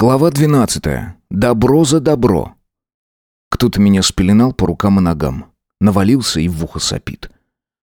Глава 12. Добро за добро. Кто-то меня спеленал по рукам и ногам. Навалился и в ухо сопит.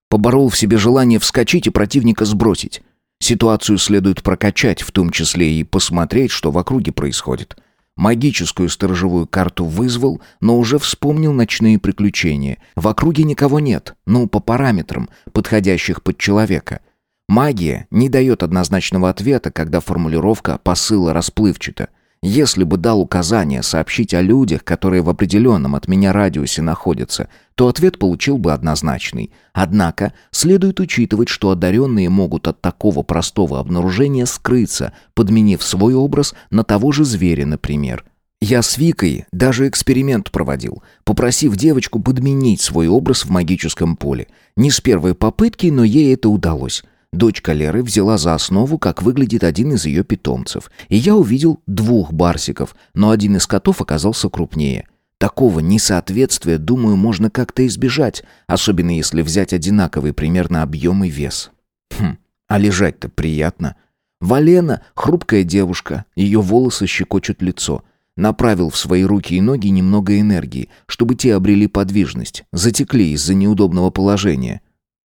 Поборол в себе желание вскочить и противника сбросить. Ситуацию следует прокачать, в том числе и посмотреть, что в округе происходит. Магическую сторожевую карту вызвал, но уже вспомнил ночные приключения. В округе никого нет, ну, по параметрам, подходящих под человека. Магия не дает однозначного ответа, когда формулировка посыла расплывчата. Если бы дал указание сообщить о людях, которые в определенном от меня радиусе находятся, то ответ получил бы однозначный. Однако следует учитывать, что одаренные могут от такого простого обнаружения скрыться, подменив свой образ на того же зверя, например. Я с Викой даже эксперимент проводил, попросив девочку подменить свой образ в магическом поле. Не с первой попытки, но ей это удалось. Дочка Леры взяла за основу, как выглядит один из ее питомцев. И я увидел двух барсиков, но один из котов оказался крупнее. Такого несоответствия, думаю, можно как-то избежать, особенно если взять одинаковый примерно объем и вес. Хм, а лежать-то приятно. Валена — хрупкая девушка, ее волосы щекочут лицо. Направил в свои руки и ноги немного энергии, чтобы те обрели подвижность, затекли из-за неудобного положения.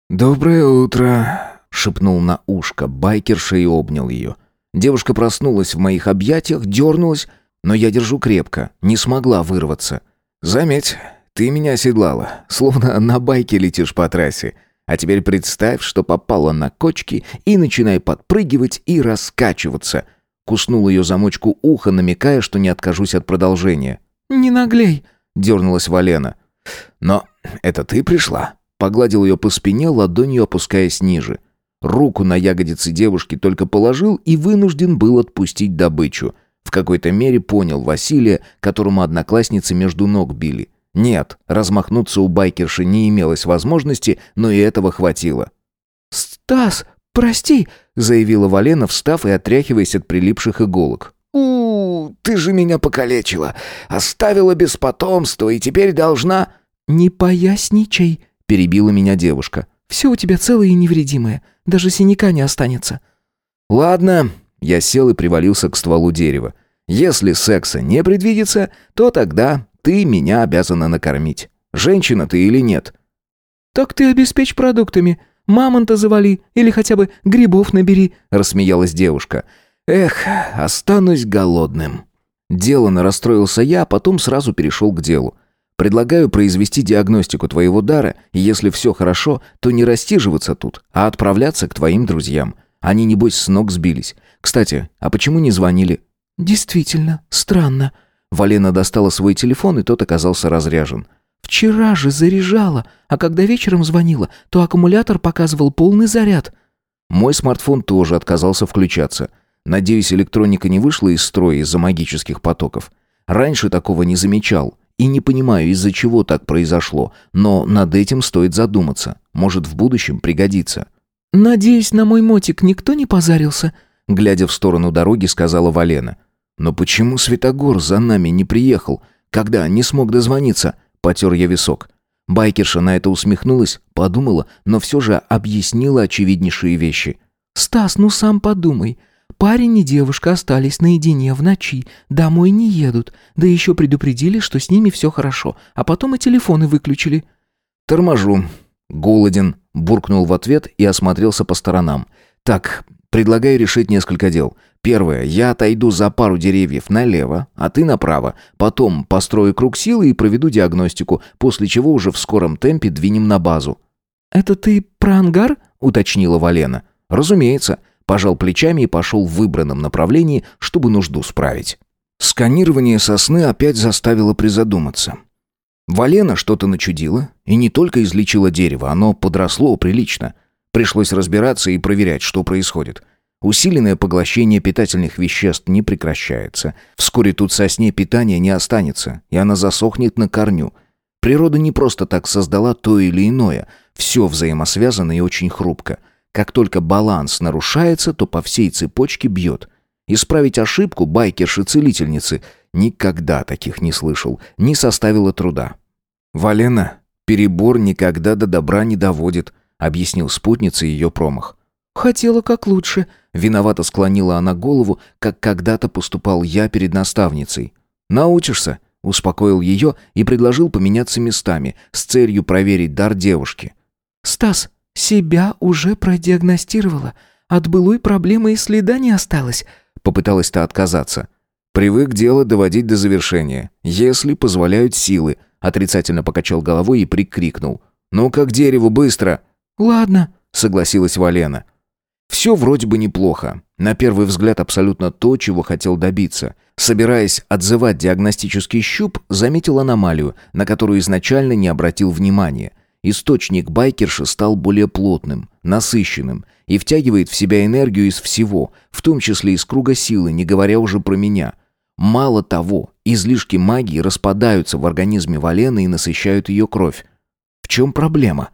«Доброе утро», шепнул на ушко байкерша и обнял ее. Девушка проснулась в моих объятиях, дернулась, но я держу крепко, не смогла вырваться. «Заметь, ты меня оседлала, словно на байке летишь по трассе. А теперь представь, что попала на кочки и начинай подпрыгивать и раскачиваться». Куснул ее замочку уха, намекая, что не откажусь от продолжения. «Не наглей», — дернулась Валена. «Но это ты пришла?» Погладил ее по спине, ладонью опускаясь ниже. Руку на ягодицы девушки только положил и вынужден был отпустить добычу. В какой-то мере понял Василия, которому одноклассницы между ног били. Нет, размахнуться у байкерши не имелось возможности, но и этого хватило. «Стас, прости!» — заявила Валена, встав и отряхиваясь от прилипших иголок. у, ты же меня покалечила, оставила без потомства и теперь должна...» «Не поясничай!» — перебила меня девушка. «Все у тебя целое и невредимое. Даже синяка не останется». «Ладно». Я сел и привалился к стволу дерева. «Если секса не предвидится, то тогда ты меня обязана накормить. Женщина ты или нет?» «Так ты обеспечь продуктами. Мамонта завали или хотя бы грибов набери», — рассмеялась девушка. «Эх, останусь голодным». Делано расстроился я, а потом сразу перешел к делу. Предлагаю произвести диагностику твоего дара, и если все хорошо, то не растиживаться тут, а отправляться к твоим друзьям. Они, небось, с ног сбились. Кстати, а почему не звонили?» «Действительно, странно». Валена достала свой телефон, и тот оказался разряжен. «Вчера же заряжала, а когда вечером звонила, то аккумулятор показывал полный заряд». Мой смартфон тоже отказался включаться. Надеюсь, электроника не вышла из строя из-за магических потоков. Раньше такого не замечал. И не понимаю, из-за чего так произошло, но над этим стоит задуматься. Может, в будущем пригодится. «Надеюсь, на мой мотик никто не позарился?» Глядя в сторону дороги, сказала Валена. «Но почему Светогор за нами не приехал? Когда не смог дозвониться?» Потер я висок. Байкерша на это усмехнулась, подумала, но все же объяснила очевиднейшие вещи. «Стас, ну сам подумай. Парень и девушка остались наедине в ночи, домой не едут, да еще предупредили, что с ними все хорошо, а потом и телефоны выключили». «Торможу. Голоден», — буркнул в ответ и осмотрелся по сторонам. «Так, предлагаю решить несколько дел. Первое, я отойду за пару деревьев налево, а ты направо. Потом построю круг силы и проведу диагностику, после чего уже в скором темпе двинем на базу». «Это ты про ангар?» — уточнила Валена. «Разумеется пожал плечами и пошел в выбранном направлении, чтобы нужду справить. Сканирование сосны опять заставило призадуматься. Валена что-то начудила, и не только излечила дерево, оно подросло прилично. Пришлось разбираться и проверять, что происходит. Усиленное поглощение питательных веществ не прекращается. Вскоре тут сосне питания не останется, и она засохнет на корню. Природа не просто так создала то или иное. Все взаимосвязано и очень хрупко – как только баланс нарушается, то по всей цепочке бьет. Исправить ошибку байкерши-целительницы никогда таких не слышал, не составило труда. «Валена, перебор никогда до добра не доводит», объяснил спутнице ее промах. Хотела как лучше». Виновато склонила она голову, как когда-то поступал я перед наставницей. «Научишься», — успокоил ее и предложил поменяться местами с целью проверить дар девушки. «Стас, себя уже продиагностировала. От былой проблемы и следа не осталось», — попыталась-то отказаться. «Привык дело доводить до завершения, если позволяют силы», — отрицательно покачал головой и прикрикнул. «Ну, как дереву, быстро!» «Ладно», — согласилась Валена. Все вроде бы неплохо. На первый взгляд абсолютно то, чего хотел добиться. Собираясь отзывать диагностический щуп, заметил аномалию, на которую изначально не обратил внимания. Источник байкерши стал более плотным, насыщенным и втягивает в себя энергию из всего, в том числе из круга силы, не говоря уже про меня. Мало того, излишки магии распадаются в организме Валены и насыщают ее кровь. В чем проблема?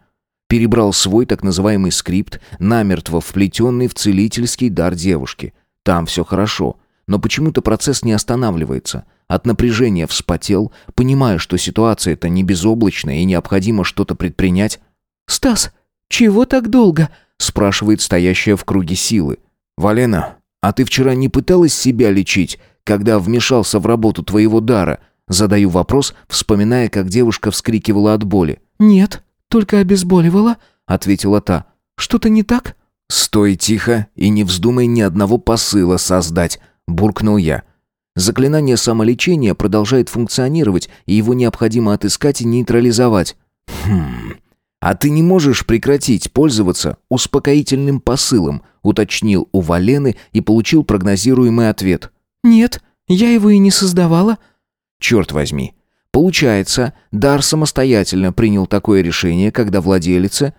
Перебрал свой так называемый скрипт, намертво вплетенный в целительский дар девушки. Там все хорошо, но почему-то процесс не останавливается. От напряжения вспотел, понимая, что ситуация это не безоблачная и необходимо что-то предпринять. «Стас, чего так долго?» спрашивает стоящая в круге силы. «Валена, а ты вчера не пыталась себя лечить, когда вмешался в работу твоего дара?» Задаю вопрос, вспоминая, как девушка вскрикивала от боли. «Нет», «Только обезболивала», — ответила та. «Что-то не так?» «Стой тихо и не вздумай ни одного посыла создать», — буркнул я. Заклинание самолечения продолжает функционировать, и его необходимо отыскать и нейтрализовать. «Хм... А ты не можешь прекратить пользоваться успокоительным посылом», уточнил у Валены и получил прогнозируемый ответ. «Нет, я его и не создавала». «Черт возьми, Получается, Дар самостоятельно принял такое решение, когда владелице,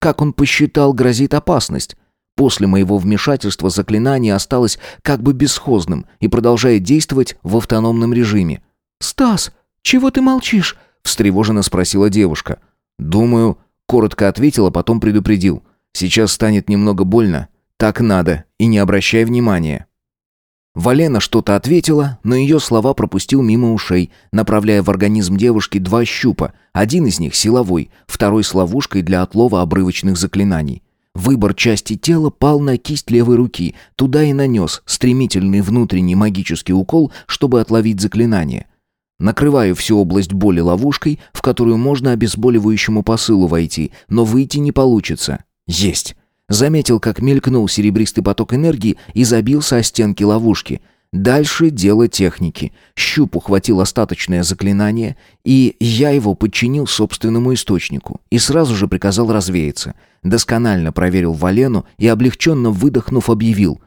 как он посчитал, грозит опасность. После моего вмешательства заклинание осталось как бы бесхозным и продолжает действовать в автономном режиме. «Стас, чего ты молчишь?» – встревоженно спросила девушка. «Думаю», – коротко ответила, потом предупредил. «Сейчас станет немного больно. Так надо, и не обращай внимания». Валена что-то ответила, но ее слова пропустил мимо ушей, направляя в организм девушки два щупа. Один из них силовой, второй с ловушкой для отлова обрывочных заклинаний. Выбор части тела пал на кисть левой руки, туда и нанес стремительный внутренний магический укол, чтобы отловить заклинание. Накрываю всю область боли ловушкой, в которую можно обезболивающему посылу войти, но выйти не получится. Есть. Заметил, как мелькнул серебристый поток энергии и забился о стенки ловушки. Дальше дело техники. Щуп ухватил остаточное заклинание, и я его подчинил собственному источнику и сразу же приказал развеяться. Досконально проверил Валену и, облегченно выдохнув, объявил.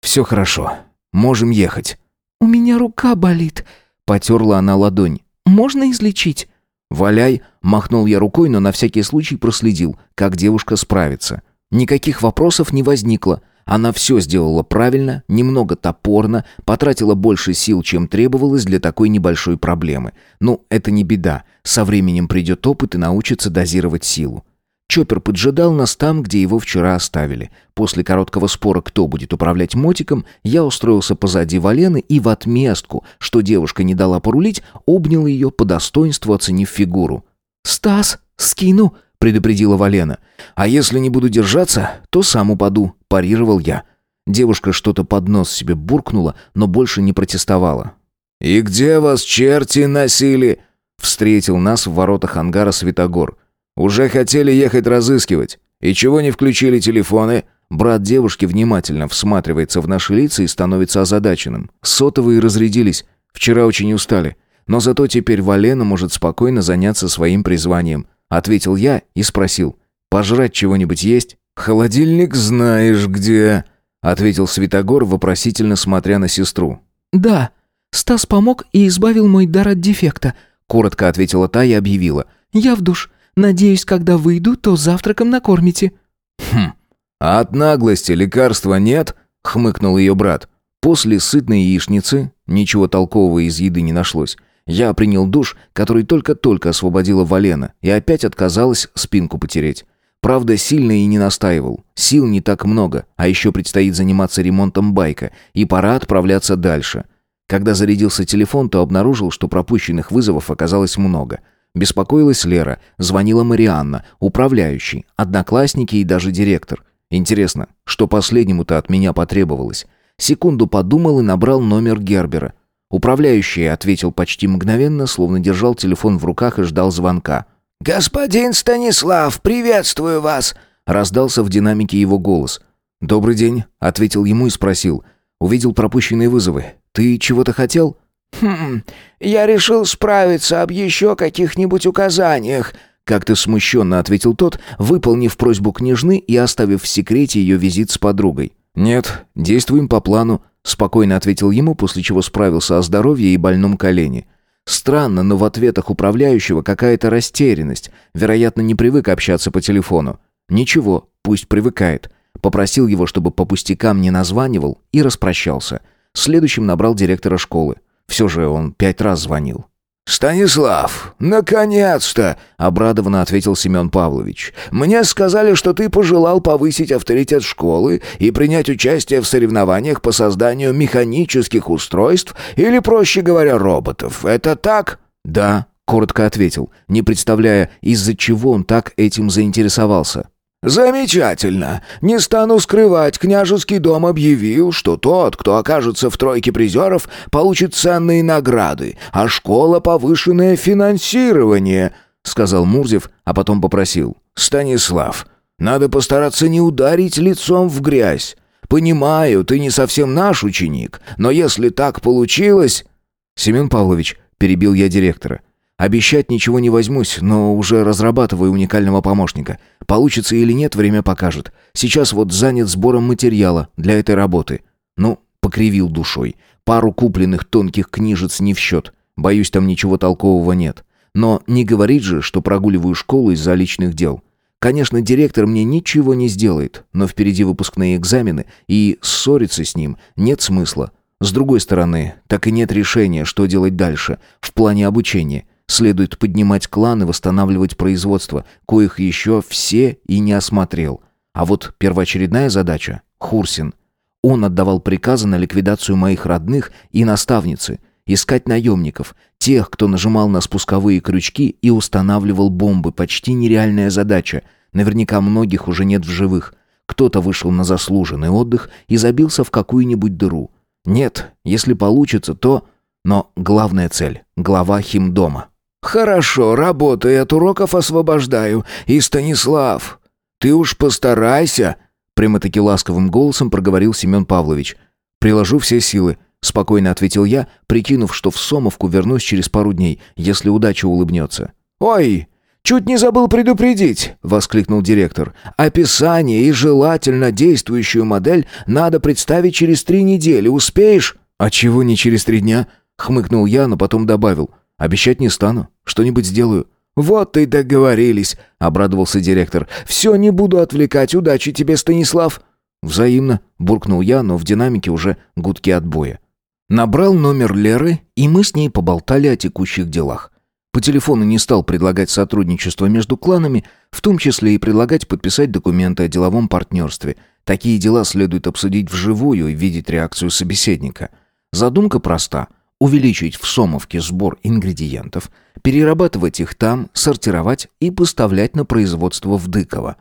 «Все хорошо. Можем ехать». «У меня рука болит», — потерла она ладонь. «Можно излечить?» «Валяй», — махнул я рукой, но на всякий случай проследил, как девушка справится. Никаких вопросов не возникло. Она все сделала правильно, немного топорно, потратила больше сил, чем требовалось для такой небольшой проблемы. Ну, это не беда. Со временем придет опыт и научится дозировать силу. Чоппер поджидал нас там, где его вчера оставили. После короткого спора, кто будет управлять мотиком, я устроился позади Валены и в отместку, что девушка не дала порулить, обнял ее по достоинству, оценив фигуру. «Стас, скину!» предупредила Валена. «А если не буду держаться, то сам упаду», – парировал я. Девушка что-то под нос себе буркнула, но больше не протестовала. «И где вас черти носили?» – встретил нас в воротах ангара Светогор. «Уже хотели ехать разыскивать. И чего не включили телефоны?» Брат девушки внимательно всматривается в наши лица и становится озадаченным. Сотовые разрядились. Вчера очень устали. Но зато теперь Валена может спокойно заняться своим призванием – Ответил я и спросил. «Пожрать чего-нибудь есть?» «Холодильник знаешь где», — ответил Святогор, вопросительно смотря на сестру. «Да, Стас помог и избавил мой дар от дефекта», — коротко ответила та и объявила. «Я в душ. Надеюсь, когда выйду, то завтраком накормите». «Хм, а от наглости лекарства нет?» — хмыкнул ее брат. После сытной яичницы ничего толкового из еды не нашлось. Я принял душ, который только-только освободила Валена, и опять отказалась спинку потереть. Правда, сильно и не настаивал. Сил не так много, а еще предстоит заниматься ремонтом байка, и пора отправляться дальше. Когда зарядился телефон, то обнаружил, что пропущенных вызовов оказалось много. Беспокоилась Лера, звонила Марианна, управляющий, одноклассники и даже директор. Интересно, что последнему-то от меня потребовалось? Секунду подумал и набрал номер Гербера. Управляющий ответил почти мгновенно, словно держал телефон в руках и ждал звонка. «Господин Станислав, приветствую вас!» Раздался в динамике его голос. «Добрый день», — ответил ему и спросил. «Увидел пропущенные вызовы. Ты чего-то хотел?» «Хм, я решил справиться об еще каких-нибудь указаниях», как-то смущенно ответил тот, выполнив просьбу княжны и оставив в секрете ее визит с подругой. «Нет, действуем по плану», — спокойно ответил ему, после чего справился о здоровье и больном колене. Странно, но в ответах управляющего какая-то растерянность. Вероятно, не привык общаться по телефону. Ничего, пусть привыкает. Попросил его, чтобы по пустякам не названивал, и распрощался. Следующим набрал директора школы. Все же он пять раз звонил. «Станислав, наконец-то!» — обрадованно ответил Семен Павлович. «Мне сказали, что ты пожелал повысить авторитет школы и принять участие в соревнованиях по созданию механических устройств или, проще говоря, роботов. Это так?» «Да», — коротко ответил, не представляя, из-за чего он так этим заинтересовался. «Замечательно. Не стану скрывать, княжеский дом объявил, что тот, кто окажется в тройке призеров, получит ценные награды, а школа — повышенное финансирование», — сказал Мурзев, а потом попросил. «Станислав, надо постараться не ударить лицом в грязь. Понимаю, ты не совсем наш ученик, но если так получилось...» «Семен Павлович», — перебил я директора, Обещать ничего не возьмусь, но уже разрабатываю уникального помощника. Получится или нет, время покажет. Сейчас вот занят сбором материала для этой работы. Ну, покривил душой. Пару купленных тонких книжец не в счет. Боюсь, там ничего толкового нет. Но не говорит же, что прогуливаю школу из-за личных дел. Конечно, директор мне ничего не сделает, но впереди выпускные экзамены, и ссориться с ним нет смысла. С другой стороны, так и нет решения, что делать дальше, в плане обучения. Следует поднимать клан и восстанавливать производство, коих еще все и не осмотрел. А вот первоочередная задача — Хурсин. Он отдавал приказы на ликвидацию моих родных и наставницы, искать наемников, тех, кто нажимал на спусковые крючки и устанавливал бомбы. Почти нереальная задача. Наверняка многих уже нет в живых. Кто-то вышел на заслуженный отдых и забился в какую-нибудь дыру. Нет, если получится, то... Но главная цель — глава химдома. «Хорошо, работай, от уроков освобождаю. И, Станислав, ты уж постарайся!» Прямо-таки ласковым голосом проговорил Семен Павлович. «Приложу все силы», — спокойно ответил я, прикинув, что в Сомовку вернусь через пару дней, если удача улыбнется. «Ой, чуть не забыл предупредить!» — воскликнул директор. «Описание и желательно действующую модель надо представить через три недели. Успеешь?» «А чего не через три дня?» — хмыкнул я, но потом добавил. Обещать не стану. Что-нибудь сделаю». «Вот и договорились», — обрадовался директор. «Все, не буду отвлекать. Удачи тебе, Станислав». «Взаимно», — буркнул я, но в динамике уже гудки отбоя. Набрал номер Леры, и мы с ней поболтали о текущих делах. По телефону не стал предлагать сотрудничество между кланами, в том числе и предлагать подписать документы о деловом партнерстве. Такие дела следует обсудить вживую и видеть реакцию собеседника. Задумка проста — увеличить в Сомовке сбор ингредиентов, перерабатывать их там, сортировать и поставлять на производство в Дыково.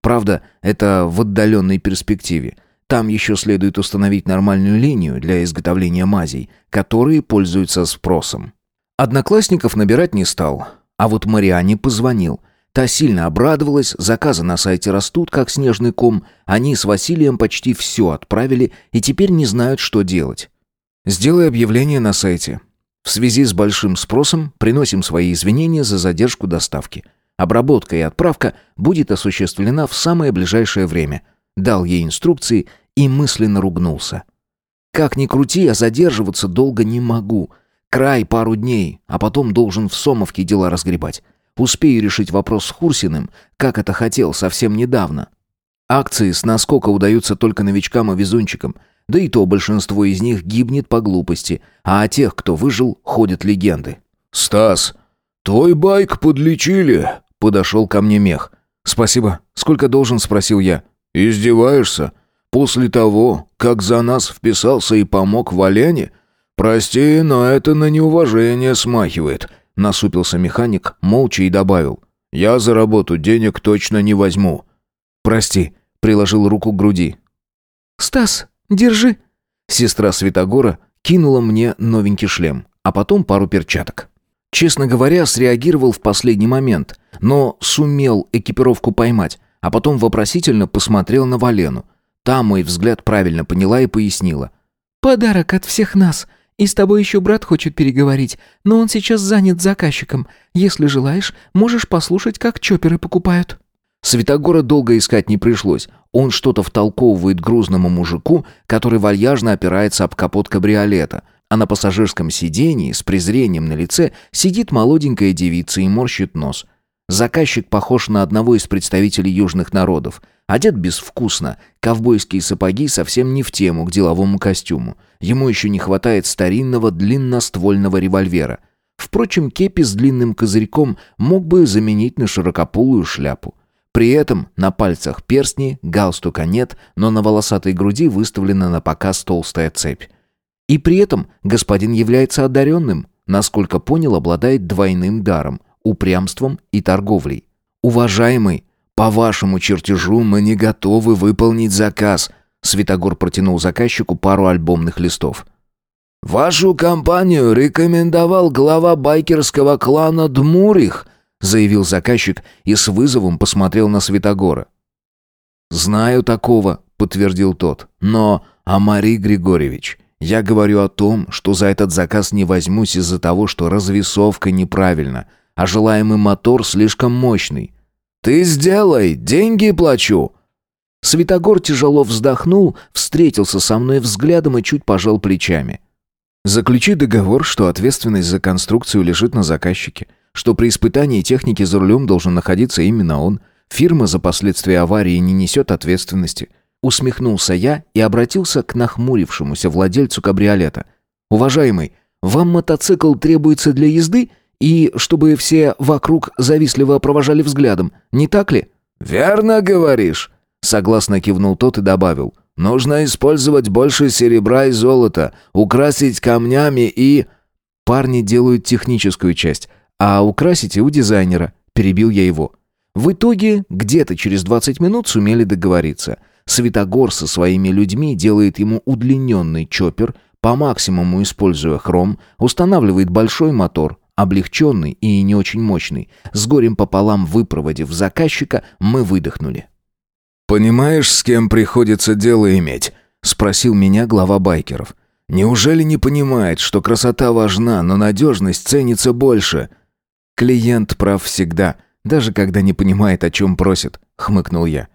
Правда, это в отдаленной перспективе. Там еще следует установить нормальную линию для изготовления мазей, которые пользуются спросом. Одноклассников набирать не стал, а вот Мариане позвонил. Та сильно обрадовалась, заказы на сайте растут, как снежный ком, они с Василием почти все отправили и теперь не знают, что делать. Сделай объявление на сайте. В связи с большим спросом приносим свои извинения за задержку доставки. Обработка и отправка будет осуществлена в самое ближайшее время. Дал ей инструкции и мысленно ругнулся. Как ни крути, я задерживаться долго не могу. Край пару дней, а потом должен в Сомовке дела разгребать. Успею решить вопрос с Хурсиным, как это хотел совсем недавно. Акции с наскока удаются только новичкам и везунчикам – да и то большинство из них гибнет по глупости, а о тех, кто выжил, ходят легенды. «Стас, твой байк подлечили!» — подошел ко мне мех. «Спасибо. Сколько должен?» — спросил я. «Издеваешься? После того, как за нас вписался и помог Валяне? Прости, но это на неуважение смахивает», — насупился механик, молча и добавил. «Я за работу денег точно не возьму». «Прости», приложил руку к груди. «Стас, держи!» Сестра Святогора кинула мне новенький шлем, а потом пару перчаток. Честно говоря, среагировал в последний момент, но сумел экипировку поймать, а потом вопросительно посмотрел на Валену. Та мой взгляд правильно поняла и пояснила. «Подарок от всех нас. И с тобой еще брат хочет переговорить, но он сейчас занят заказчиком. Если желаешь, можешь послушать, как чоперы покупают». Святогора долго искать не пришлось. Он что-то втолковывает грузному мужику, который вальяжно опирается об капот кабриолета, а на пассажирском сидении с презрением на лице сидит молоденькая девица и морщит нос. Заказчик похож на одного из представителей южных народов. Одет безвкусно, ковбойские сапоги совсем не в тему к деловому костюму. Ему еще не хватает старинного длинноствольного револьвера. Впрочем, кепи с длинным козырьком мог бы заменить на широкополую шляпу. При этом на пальцах перстни, галстука нет, но на волосатой груди выставлена на показ толстая цепь. И при этом господин является одаренным, насколько понял, обладает двойным даром – упрямством и торговлей. «Уважаемый, по вашему чертежу мы не готовы выполнить заказ», Светогор протянул заказчику пару альбомных листов. «Вашу компанию рекомендовал глава байкерского клана Дмурих», заявил заказчик и с вызовом посмотрел на Святогора. «Знаю такого», — подтвердил тот. «Но, Амари Григорьевич, я говорю о том, что за этот заказ не возьмусь из-за того, что развесовка неправильна, а желаемый мотор слишком мощный». «Ты сделай, деньги плачу». Святогор тяжело вздохнул, встретился со мной взглядом и чуть пожал плечами. «Заключи договор, что ответственность за конструкцию лежит на заказчике что при испытании техники за рулем должен находиться именно он. Фирма за последствия аварии не несет ответственности. Усмехнулся я и обратился к нахмурившемуся владельцу кабриолета. «Уважаемый, вам мотоцикл требуется для езды и чтобы все вокруг завистливо провожали взглядом, не так ли?» «Верно говоришь», — согласно кивнул тот и добавил. «Нужно использовать больше серебра и золота, украсить камнями и...» «Парни делают техническую часть, а украсите у дизайнера», — перебил я его. В итоге, где-то через 20 минут сумели договориться. Светогор со своими людьми делает ему удлиненный чоппер, по максимуму используя хром, устанавливает большой мотор, облегченный и не очень мощный. С горем пополам выпроводив заказчика, мы выдохнули. «Понимаешь, с кем приходится дело иметь?» — спросил меня глава байкеров. «Неужели не понимает, что красота важна, но надежность ценится больше?» «Клиент прав всегда, даже когда не понимает, о чем просит», — хмыкнул я.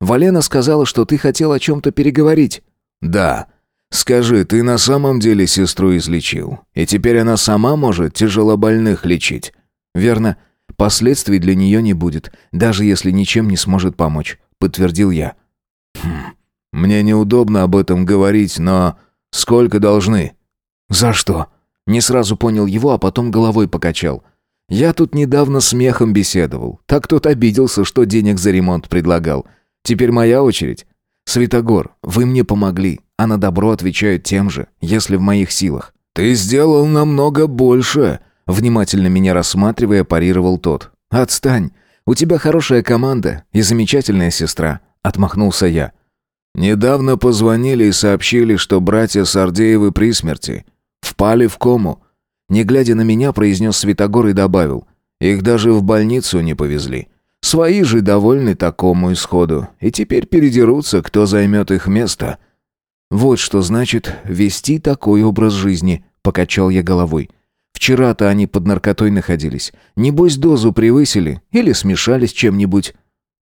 «Валена сказала, что ты хотел о чем-то переговорить». «Да. Скажи, ты на самом деле сестру излечил, и теперь она сама может тяжелобольных лечить?» «Верно. Последствий для нее не будет, даже если ничем не сможет помочь», — подтвердил я. «Хм, мне неудобно об этом говорить, но сколько должны?» «За что?» Не сразу понял его, а потом головой покачал. Я тут недавно смехом беседовал. Так тот обиделся, что денег за ремонт предлагал. Теперь моя очередь. Святогор, вы мне помогли, а на добро отвечаю тем же, если в моих силах. Ты сделал намного больше, внимательно меня рассматривая, парировал тот. Отстань. У тебя хорошая команда и замечательная сестра, отмахнулся я. Недавно позвонили и сообщили, что братья Сардеевы при смерти. Впали в кому. Не глядя на меня, произнес Святогор и добавил. Их даже в больницу не повезли. Свои же довольны такому исходу. И теперь передерутся, кто займет их место. Вот что значит вести такой образ жизни, покачал я головой. Вчера-то они под наркотой находились. Небось, дозу превысили или смешались чем-нибудь.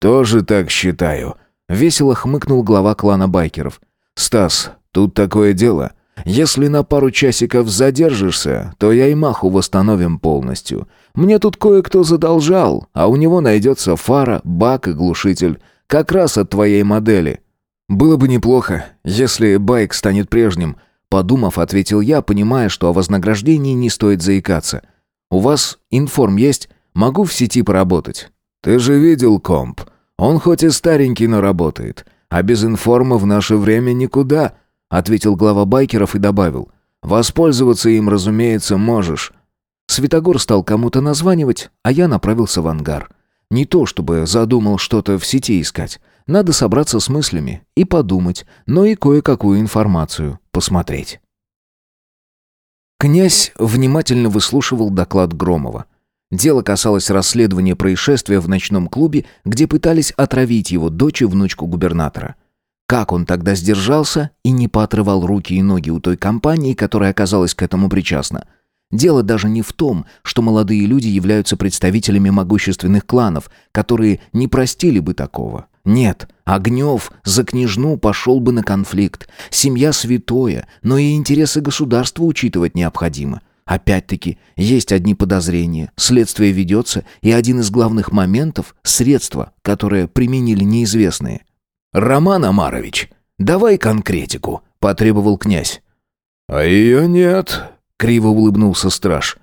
Тоже так считаю. Весело хмыкнул глава клана байкеров. Стас, тут такое дело. Если на пару часиков задержишься, то я и маху восстановим полностью. Мне тут кое-кто задолжал, а у него найдется фара, бак и глушитель. Как раз от твоей модели». «Было бы неплохо, если байк станет прежним», подумав, ответил я, понимая, что о вознаграждении не стоит заикаться. «У вас информ есть? Могу в сети поработать». «Ты же видел комп. Он хоть и старенький, но работает. А без информа в наше время никуда» ответил глава байкеров и добавил. Воспользоваться им, разумеется, можешь. Светогор стал кому-то названивать, а я направился в ангар. Не то чтобы задумал что-то в сети искать. Надо собраться с мыслями и подумать, но и кое-какую информацию посмотреть. Князь внимательно выслушивал доклад Громова. Дело касалось расследования происшествия в ночном клубе, где пытались отравить его дочь и внучку губернатора. Как он тогда сдержался и не поотрывал руки и ноги у той компании, которая оказалась к этому причастна? Дело даже не в том, что молодые люди являются представителями могущественных кланов, которые не простили бы такого. Нет, Огнев за княжну пошел бы на конфликт. Семья святое, но и интересы государства учитывать необходимо. Опять-таки, есть одни подозрения, следствие ведется, и один из главных моментов – средства, которые применили неизвестные. «Роман Амарович, давай конкретику», — потребовал князь. «А ее нет», — криво улыбнулся страж.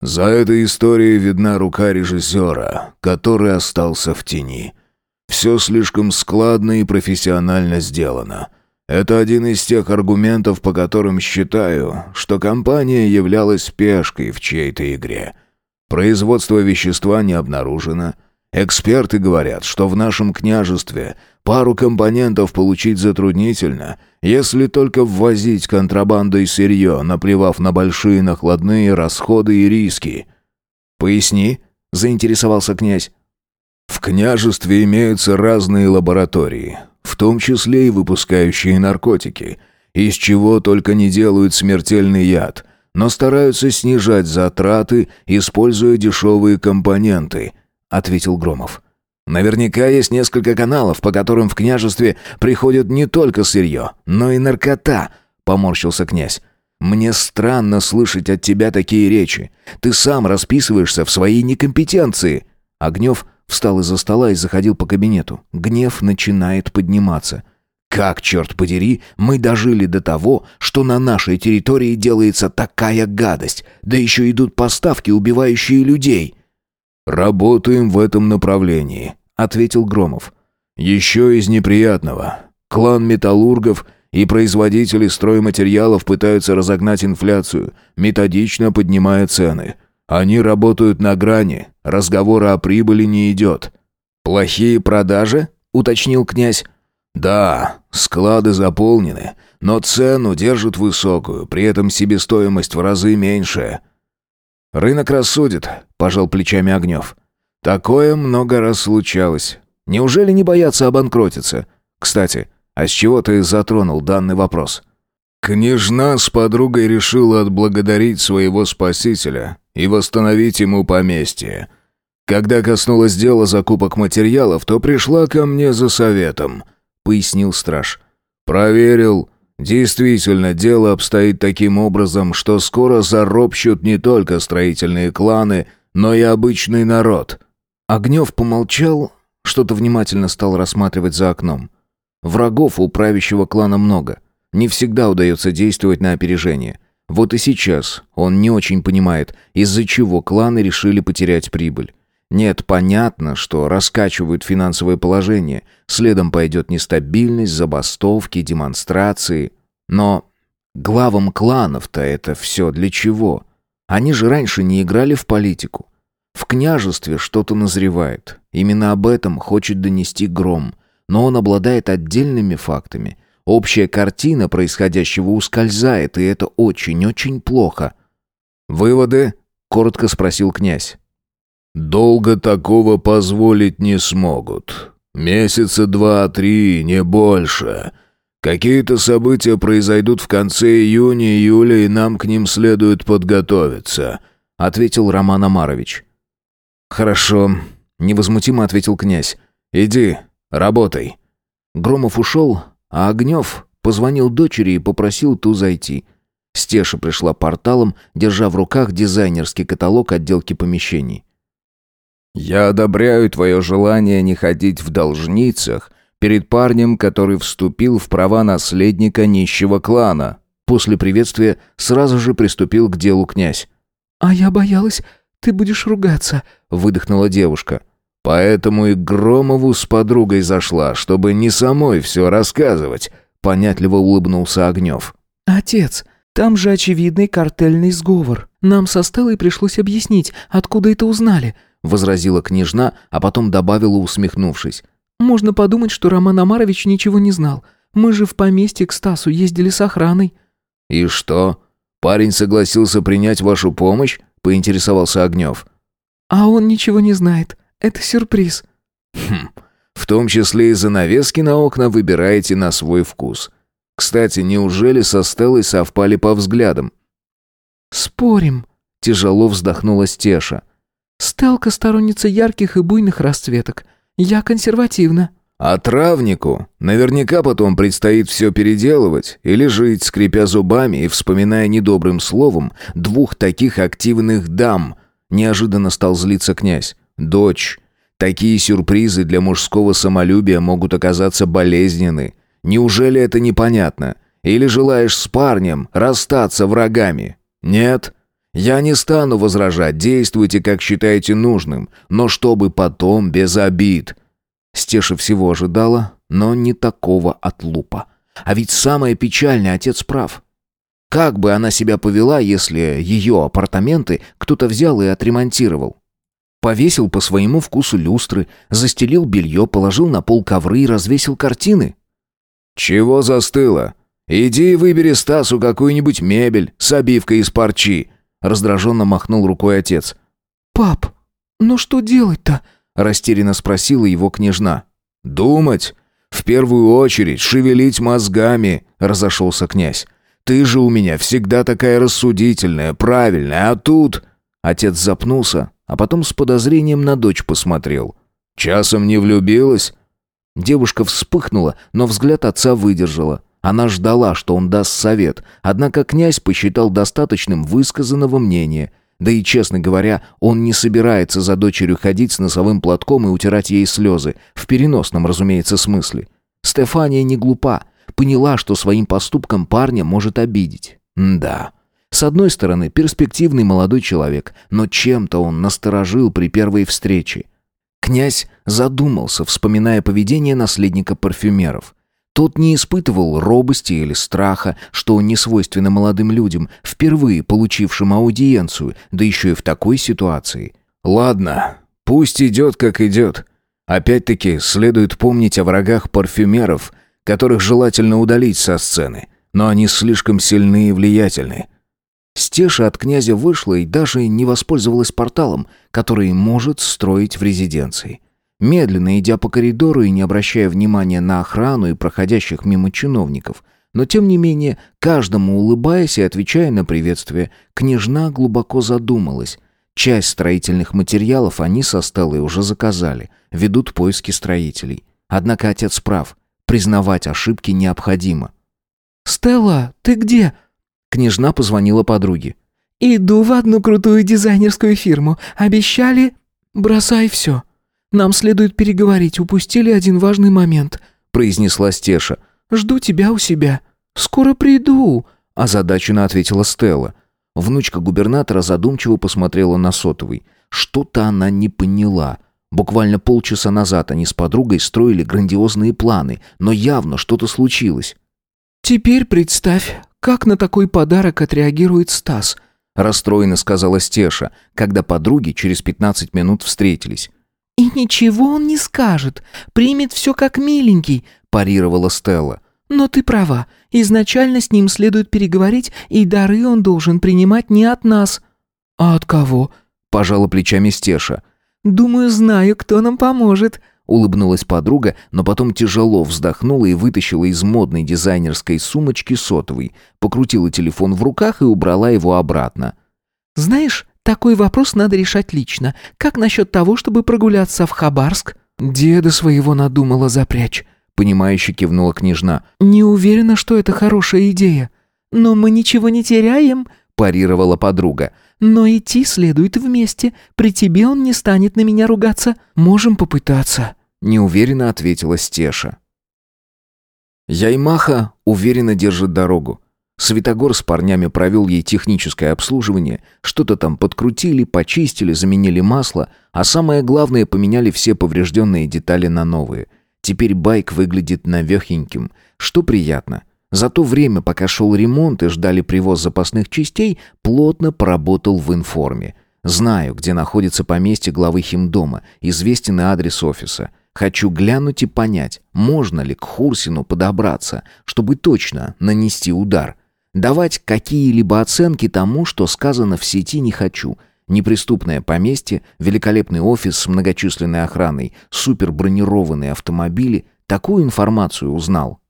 «За этой историей видна рука режиссера, который остался в тени. Все слишком складно и профессионально сделано. Это один из тех аргументов, по которым считаю, что компания являлась пешкой в чьей-то игре. Производство вещества не обнаружено. Эксперты говорят, что в нашем княжестве Пару компонентов получить затруднительно, если только ввозить контрабандой сырье, наплевав на большие накладные расходы и риски. «Поясни», — заинтересовался князь. «В княжестве имеются разные лаборатории, в том числе и выпускающие наркотики, из чего только не делают смертельный яд, но стараются снижать затраты, используя дешевые компоненты», — ответил Громов. Наверняка есть несколько каналов, по которым в княжестве приходит не только сырье, но и наркота», — поморщился князь. «Мне странно слышать от тебя такие речи. Ты сам расписываешься в своей некомпетенции». Огнев встал из-за стола и заходил по кабинету. Гнев начинает подниматься. «Как, черт подери, мы дожили до того, что на нашей территории делается такая гадость, да еще идут поставки, убивающие людей?» «Работаем в этом направлении», — ответил Громов. «Еще из неприятного. Клан металлургов и производители стройматериалов пытаются разогнать инфляцию, методично поднимая цены. Они работают на грани, разговора о прибыли не идет». «Плохие продажи?» — уточнил князь. «Да, склады заполнены, но цену держат высокую, при этом себестоимость в разы меньшая». «Рынок рассудит», — пожал плечами Огнев. «Такое много раз случалось. Неужели не боятся обанкротиться? Кстати, а с чего ты затронул данный вопрос?» Княжна с подругой решила отблагодарить своего спасителя и восстановить ему поместье. Когда коснулось дела закупок материалов, то пришла ко мне за советом, пояснил страж. Проверил, Действительно, дело обстоит таким образом, что скоро заропщут не только строительные кланы, но и обычный народ. Огнев помолчал, что-то внимательно стал рассматривать за окном. Врагов у правящего клана много. Не всегда удается действовать на опережение. Вот и сейчас он не очень понимает, из-за чего кланы решили потерять прибыль. Нет, понятно, что раскачивают финансовое положение, следом пойдет нестабильность, забастовки, демонстрации. Но главам кланов-то это все для чего? Они же раньше не играли в политику. В княжестве что-то назревает. Именно об этом хочет донести Гром. Но он обладает отдельными фактами. Общая картина происходящего ускользает, и это очень-очень плохо. «Выводы?» — коротко спросил князь. Долго такого позволить не смогут. Месяца два-три, не больше. Какие-то события произойдут в конце июня-июля, и нам к ним следует подготовиться», — ответил Роман Амарович. «Хорошо», — невозмутимо ответил князь. «Иди, работай». Громов ушел, а Огнев позвонил дочери и попросил ту зайти. Стеша пришла порталом, держа в руках дизайнерский каталог отделки помещений. Я одобряю твое желание не ходить в должницах перед парнем, который вступил в права наследника нищего клана. После приветствия сразу же приступил к делу князь. «А я боялась, ты будешь ругаться», — выдохнула девушка. «Поэтому и Громову с подругой зашла, чтобы не самой все рассказывать», — понятливо улыбнулся Огнев. «Отец, там же очевидный картельный сговор. Нам со Стеллой пришлось объяснить, откуда это узнали возразила княжна, а потом добавила, усмехнувшись. Можно подумать, что Роман Амарович ничего не знал. Мы же в поместье к Стасу ездили с охраной». «И что? Парень согласился принять вашу помощь?» — поинтересовался Огнев. «А он ничего не знает. Это сюрприз». «Хм, в том числе и занавески на окна выбираете на свой вкус. Кстати, неужели со Стеллой совпали по взглядам?» «Спорим», — тяжело вздохнула Стеша. «Стелка сторонница ярких и буйных расцветок. Я консервативна». А травнику наверняка потом предстоит все переделывать или жить, скрипя зубами и вспоминая недобрым словом двух таких активных дам. Неожиданно стал злиться князь. Дочь. Такие сюрпризы для мужского самолюбия могут оказаться болезненны. Неужели это непонятно? Или желаешь с парнем расстаться врагами? Нет? Я не стану возражать, действуйте, как считаете нужным, но чтобы потом без обид. Стеша всего ожидала, но не такого отлупа. А ведь самое печальное, отец прав. Как бы она себя повела, если ее апартаменты кто-то взял и отремонтировал? Повесил по своему вкусу люстры, застелил белье, положил на пол ковры и развесил картины. «Чего застыло? Иди и выбери Стасу какую-нибудь мебель с обивкой из парчи», раздраженно махнул рукой отец. «Пап, ну что делать-то?» растерянно спросила его княжна. «Думать? В первую очередь шевелить мозгами», — разошелся князь. «Ты же у меня всегда такая рассудительная, правильная, а тут...» Отец запнулся, а потом с подозрением на дочь посмотрел. «Часом не влюбилась?» Девушка вспыхнула, но взгляд отца выдержала. Она ждала, что он даст совет, однако князь посчитал достаточным высказанного мнения — да и, честно говоря, он не собирается за дочерью ходить с носовым платком и утирать ей слезы, в переносном, разумеется, смысле. Стефания не глупа, поняла, что своим поступком парня может обидеть. М да. С одной стороны, перспективный молодой человек, но чем-то он насторожил при первой встрече. Князь задумался, вспоминая поведение наследника парфюмеров. Тот не испытывал робости или страха, что не свойственно молодым людям, впервые получившим аудиенцию, да еще и в такой ситуации. «Ладно, пусть идет, как идет. Опять-таки, следует помнить о врагах парфюмеров, которых желательно удалить со сцены, но они слишком сильны и влиятельны». Стеша от князя вышла и даже не воспользовалась порталом, который может строить в резиденции. Медленно идя по коридору и не обращая внимания на охрану и проходящих мимо чиновников, но тем не менее, каждому улыбаясь и отвечая на приветствие, княжна глубоко задумалась. Часть строительных материалов они со Стеллой уже заказали, ведут поиски строителей. Однако отец прав, признавать ошибки необходимо. «Стелла, ты где?» Княжна позвонила подруге. «Иду в одну крутую дизайнерскую фирму. Обещали...» «Бросай все. Нам следует переговорить, упустили один важный момент», — произнесла Стеша. «Жду тебя у себя». «Скоро приду», — озадаченно ответила Стелла. Внучка губернатора задумчиво посмотрела на сотовый. Что-то она не поняла. Буквально полчаса назад они с подругой строили грандиозные планы, но явно что-то случилось. «Теперь представь, как на такой подарок отреагирует Стас», расстроенно сказала Стеша, когда подруги через пятнадцать минут встретились. «И ничего он не скажет, примет все как миленький», – парировала Стелла. «Но ты права, изначально с ним следует переговорить, и дары он должен принимать не от нас». «А от кого?» – пожала плечами Стеша. «Думаю, знаю, кто нам поможет», — улыбнулась подруга, но потом тяжело вздохнула и вытащила из модной дизайнерской сумочки сотовый, покрутила телефон в руках и убрала его обратно. «Знаешь, такой вопрос надо решать лично. Как насчет того, чтобы прогуляться в Хабарск? Деда своего надумала запрячь. Понимающе кивнула княжна. Не уверена, что это хорошая идея. Но мы ничего не теряем, парировала подруга. Но идти следует вместе. При тебе он не станет на меня ругаться. Можем попытаться. Неуверенно ответила Стеша. Яймаха уверенно держит дорогу. Светогор с парнями провел ей техническое обслуживание, что-то там подкрутили, почистили, заменили масло, а самое главное, поменяли все поврежденные детали на новые. Теперь байк выглядит навехеньким, что приятно. За то время, пока шел ремонт и ждали привоз запасных частей, плотно поработал в информе. Знаю, где находится поместье главы химдома, известен и адрес офиса. Хочу глянуть и понять, можно ли к Хурсину подобраться, чтобы точно нанести удар. Давать какие-либо оценки тому, что сказано в сети, не хочу. Неприступное поместье, великолепный офис с многочисленной охраной, супербронированные автомобили. Такую информацию узнал.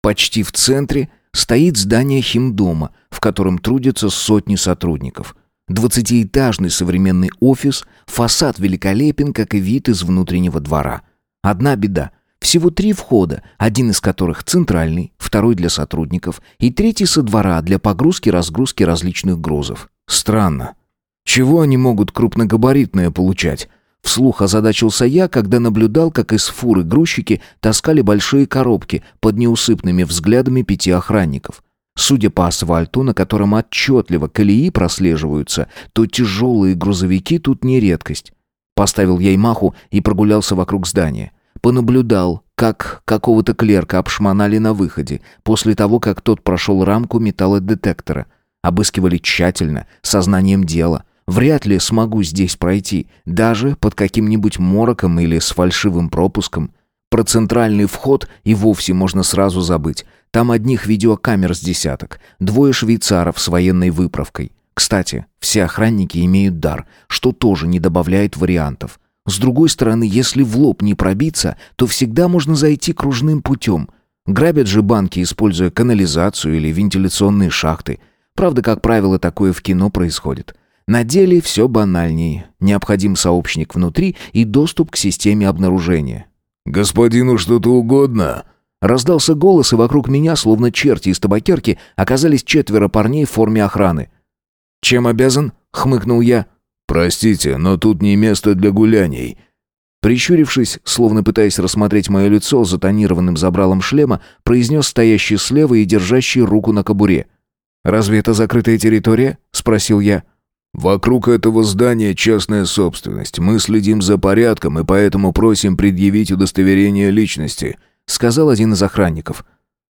Почти в центре стоит здание химдома, в котором трудятся сотни сотрудников. Двадцатиэтажный современный офис, фасад великолепен, как и вид из внутреннего двора. Одна беда. Всего три входа, один из которых центральный, второй для сотрудников и третий со двора для погрузки-разгрузки различных грузов. Странно. Чего они могут крупногабаритное получать? Вслух озадачился я, когда наблюдал, как из фуры грузчики таскали большие коробки под неусыпными взглядами пяти охранников. Судя по асфальту, на котором отчетливо колеи прослеживаются, то тяжелые грузовики тут не редкость. Поставил я Ямаху и прогулялся вокруг здания. Понаблюдал, как какого-то клерка обшмонали на выходе, после того, как тот прошел рамку металлодетектора. Обыскивали тщательно, сознанием дела. Вряд ли смогу здесь пройти, даже под каким-нибудь мороком или с фальшивым пропуском. Про центральный вход и вовсе можно сразу забыть. Там одних видеокамер с десяток, двое швейцаров с военной выправкой. Кстати, все охранники имеют дар, что тоже не добавляет вариантов. С другой стороны, если в лоб не пробиться, то всегда можно зайти кружным путем. Грабят же банки, используя канализацию или вентиляционные шахты. Правда, как правило, такое в кино происходит. На деле все банальнее. Необходим сообщник внутри и доступ к системе обнаружения. «Господину что-то угодно?» Раздался голос, и вокруг меня, словно черти из табакерки, оказались четверо парней в форме охраны. «Чем обязан?» — хмыкнул я. «Простите, но тут не место для гуляний». Прищурившись, словно пытаясь рассмотреть мое лицо за тонированным забралом шлема, произнес стоящий слева и держащий руку на кобуре. «Разве это закрытая территория?» — спросил я. «Вокруг этого здания частная собственность. Мы следим за порядком и поэтому просим предъявить удостоверение личности», — сказал один из охранников.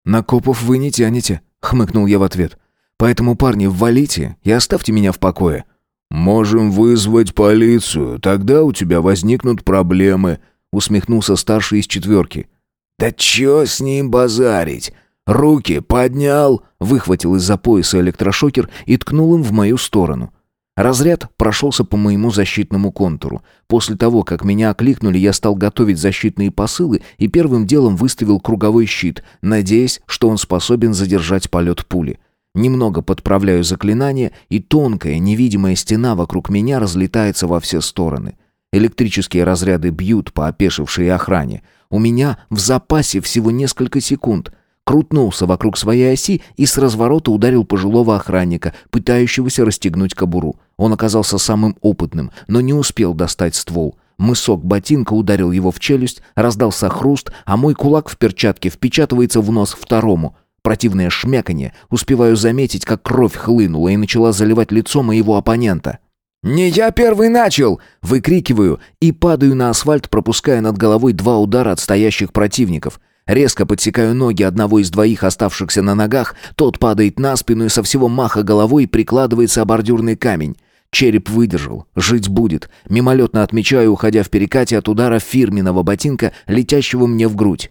«На копов вы не тянете», — хмыкнул я в ответ. «Поэтому, парни, валите и оставьте меня в покое». «Можем вызвать полицию, тогда у тебя возникнут проблемы», — усмехнулся старший из четверки. «Да чё с ним базарить? Руки поднял!» — выхватил из-за пояса электрошокер и ткнул им в мою сторону. Разряд прошелся по моему защитному контуру. После того, как меня окликнули, я стал готовить защитные посылы и первым делом выставил круговой щит, надеясь, что он способен задержать полет пули. Немного подправляю заклинание, и тонкая невидимая стена вокруг меня разлетается во все стороны. Электрические разряды бьют по опешившей охране. У меня в запасе всего несколько секунд крутнулся вокруг своей оси и с разворота ударил пожилого охранника, пытающегося расстегнуть кобуру. Он оказался самым опытным, но не успел достать ствол. Мысок ботинка ударил его в челюсть, раздался хруст, а мой кулак в перчатке впечатывается в нос второму. Противное шмяканье. Успеваю заметить, как кровь хлынула и начала заливать лицо моего оппонента. «Не я первый начал!» — выкрикиваю и падаю на асфальт, пропуская над головой два удара от стоящих противников. Резко подсекаю ноги одного из двоих оставшихся на ногах, тот падает на спину и со всего маха головой прикладывается о бордюрный камень. Череп выдержал, жить будет. Мимолетно отмечаю, уходя в перекате от удара фирменного ботинка, летящего мне в грудь.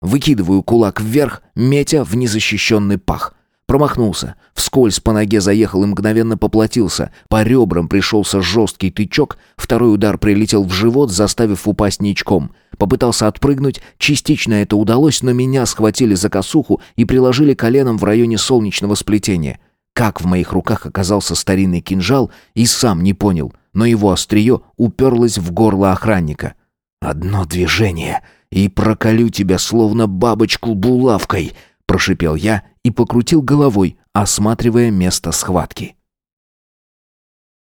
Выкидываю кулак вверх, метя в незащищенный пах. Промахнулся. Вскользь по ноге заехал и мгновенно поплатился. По ребрам пришелся жесткий тычок. Второй удар прилетел в живот, заставив упасть ничком. Попытался отпрыгнуть. Частично это удалось, но меня схватили за косуху и приложили коленом в районе солнечного сплетения. Как в моих руках оказался старинный кинжал, и сам не понял, но его острие уперлось в горло охранника. «Одно движение, и проколю тебя, словно бабочку булавкой», — прошипел я и покрутил головой, осматривая место схватки.